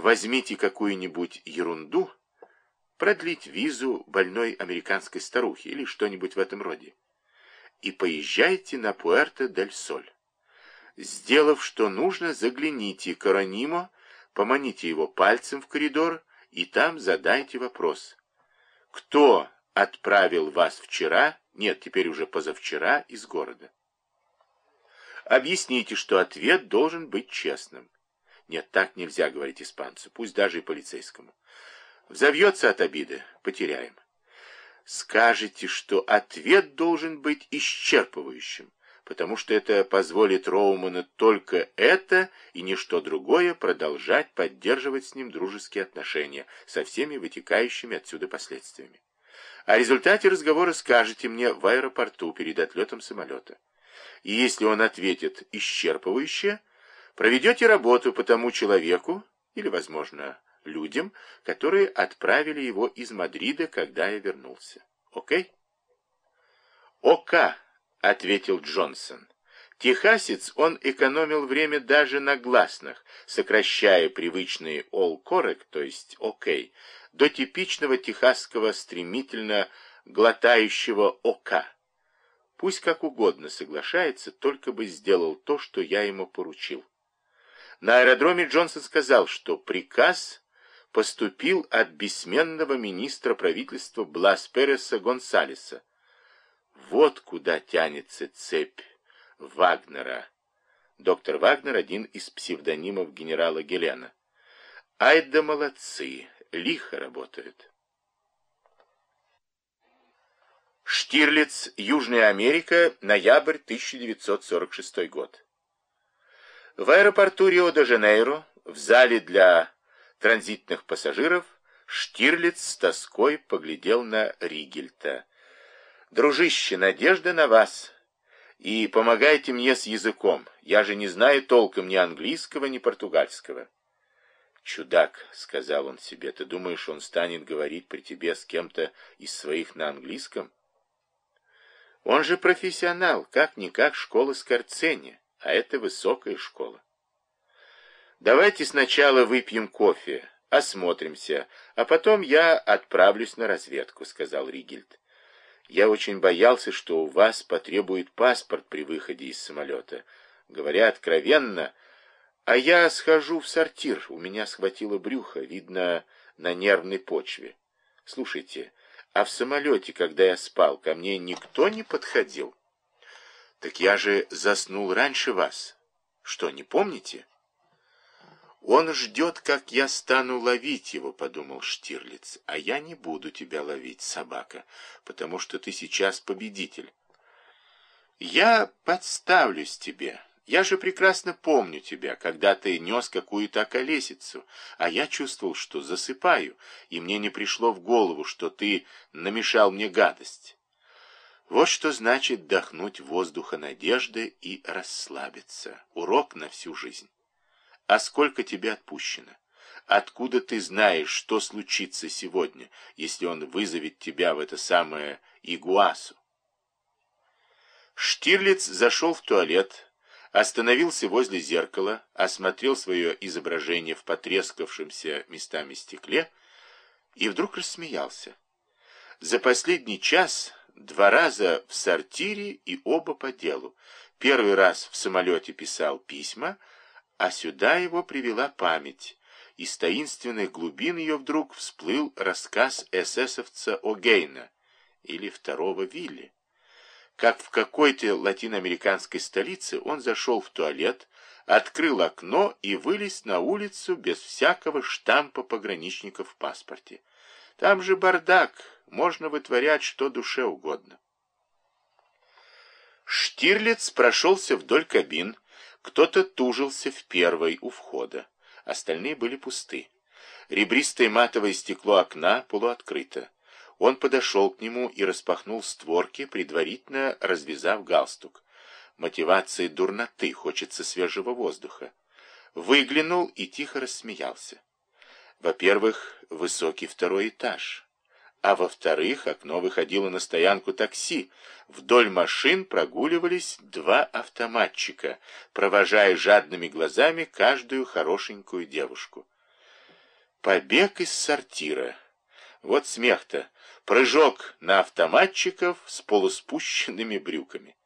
возьмите какую-нибудь ерунду, продлить визу больной американской старухи или что-нибудь в этом роде, и поезжайте на Пуэрто-дель-Соль. Сделав, что нужно, загляните к Аронимо, поманите его пальцем в коридор и там задайте вопрос. Кто отправил вас вчера, нет, теперь уже позавчера, из города? Объясните, что ответ должен быть честным. Нет, так нельзя говорить испанцу, пусть даже и полицейскому. Взовьется от обиды, потеряем. Скажете, что ответ должен быть исчерпывающим потому что это позволит Роуману только это и ничто другое продолжать поддерживать с ним дружеские отношения со всеми вытекающими отсюда последствиями. О результате разговора скажете мне в аэропорту перед отлетом самолета. И если он ответит исчерпывающе, проведете работу по тому человеку, или, возможно, людям, которые отправили его из Мадрида, когда я вернулся. Окей? ОК. — ответил Джонсон. Техасец, он экономил время даже на гласных, сокращая привычный all correct, то есть OK, до типичного техасского стремительно глотающего ОК. Пусть как угодно соглашается, только бы сделал то, что я ему поручил. На аэродроме Джонсон сказал, что приказ поступил от бессменного министра правительства Блас Переса Гонсалеса, вот куда тянется цепь Вагнера. Доктор Вагнер – один из псевдонимов генерала Гелена. Ай да молодцы, лихо работают. Штирлиц, Южная Америка, ноябрь 1946 год. В аэропорту Рио-де-Жанейро, в зале для транзитных пассажиров, Штирлиц с тоской поглядел на Ригельта – Дружище, надежда на вас. И помогайте мне с языком. Я же не знаю толком ни английского, ни португальского. «Чудак», — сказал он себе, — «ты думаешь, он станет говорить при тебе с кем-то из своих на английском?» Он же профессионал, как-никак школа Скорцени, а это высокая школа. Давайте сначала выпьем кофе, осмотримся, а потом я отправлюсь на разведку, сказал Ригельд. Я очень боялся, что у вас потребует паспорт при выходе из самолета. Говоря откровенно, а я схожу в сортир, у меня схватило брюхо, видно, на нервной почве. Слушайте, а в самолете, когда я спал, ко мне никто не подходил? Так я же заснул раньше вас. Что, не помните? «Он ждет, как я стану ловить его», — подумал Штирлиц. «А я не буду тебя ловить, собака, потому что ты сейчас победитель. Я подставлюсь тебе. Я же прекрасно помню тебя, когда ты нес какую-то околесицу, а я чувствовал, что засыпаю, и мне не пришло в голову, что ты намешал мне гадость». Вот что значит вдохнуть воздуха надежды и расслабиться. Урок на всю жизнь. А сколько тебе отпущено? Откуда ты знаешь, что случится сегодня, если он вызовет тебя в это самое Игуасу? Штирлиц зашел в туалет, остановился возле зеркала, осмотрел свое изображение в потрескавшемся местами стекле и вдруг рассмеялся. За последний час два раза в сортире и оба по делу. Первый раз в самолете писал письма, а сюда его привела память. Из таинственных глубин ее вдруг всплыл рассказ эсэсовца О'Гейна или второго Вилли. Как в какой-то латиноамериканской столице он зашел в туалет, открыл окно и вылез на улицу без всякого штампа пограничника в паспорте. Там же бардак, можно вытворять что душе угодно. Штирлиц прошелся вдоль кабин, кто-то тужился в первой у входа, остальные были пусты. Ребристое матовое стекло окна полуоткрыто. Он подошел к нему и распахнул створки, предварительно развязав галстук. Мотивация дурноты, хочется свежего воздуха. Выглянул и тихо рассмеялся. Во-первых, высокий второй этаж а во-вторых, окно выходило на стоянку такси. Вдоль машин прогуливались два автоматчика, провожая жадными глазами каждую хорошенькую девушку. Побег из сортира. Вот смех-то. Прыжок на автоматчиков с полуспущенными брюками.